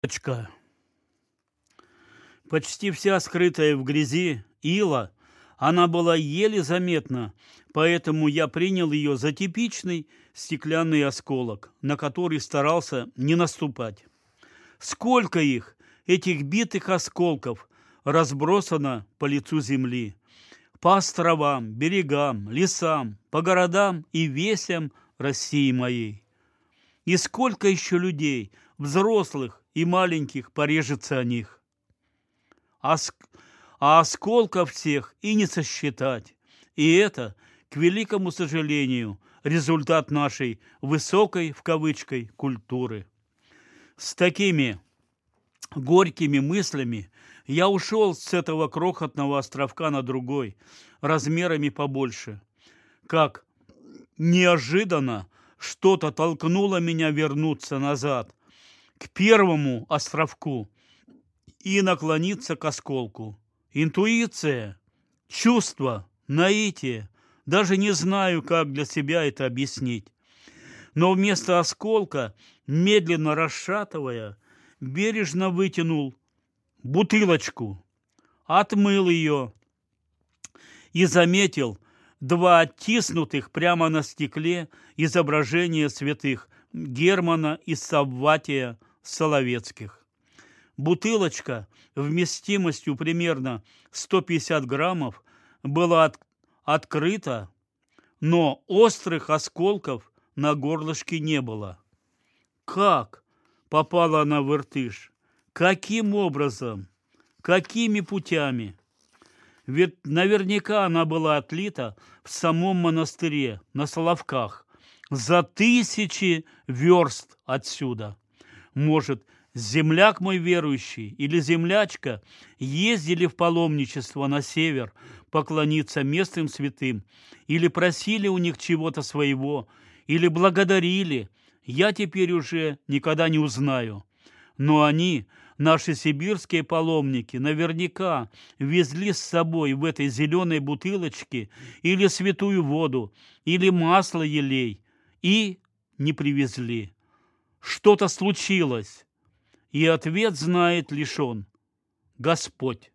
Точка. Почти вся скрытая в грязи ила, она была еле заметна, поэтому я принял ее за типичный стеклянный осколок, на который старался не наступать. Сколько их, этих битых осколков, разбросано по лицу земли, по островам, берегам, лесам, по городам и весям России моей. И сколько еще людей, взрослых и маленьких, порежется о них. А, а осколков всех и не сосчитать. И это, к великому сожалению, результат нашей высокой, в кавычкой, культуры. С такими горькими мыслями я ушел с этого крохотного островка на другой, размерами побольше. Как неожиданно что-то толкнуло меня вернуться назад, к первому островку и наклониться к осколку. Интуиция, чувство, наитие. Даже не знаю, как для себя это объяснить. Но вместо осколка, медленно расшатывая, бережно вытянул бутылочку, отмыл ее и заметил два оттиснутых прямо на стекле изображения святых Германа и Савватия Соловецких. Бутылочка вместимостью примерно 150 граммов была от, открыта, но острых осколков на горлышке не было. Как попала она в Иртыш? Каким образом? Какими путями? Ведь наверняка она была отлита в самом монастыре, на Соловках, за тысячи верст отсюда. Может, земляк мой верующий или землячка ездили в паломничество на север поклониться местным святым, или просили у них чего-то своего, или благодарили, я теперь уже никогда не узнаю. Но они, наши сибирские паломники, наверняка везли с собой в этой зеленой бутылочке или святую воду, или масло елей, и не привезли. Что-то случилось, и ответ знает лишь он, Господь.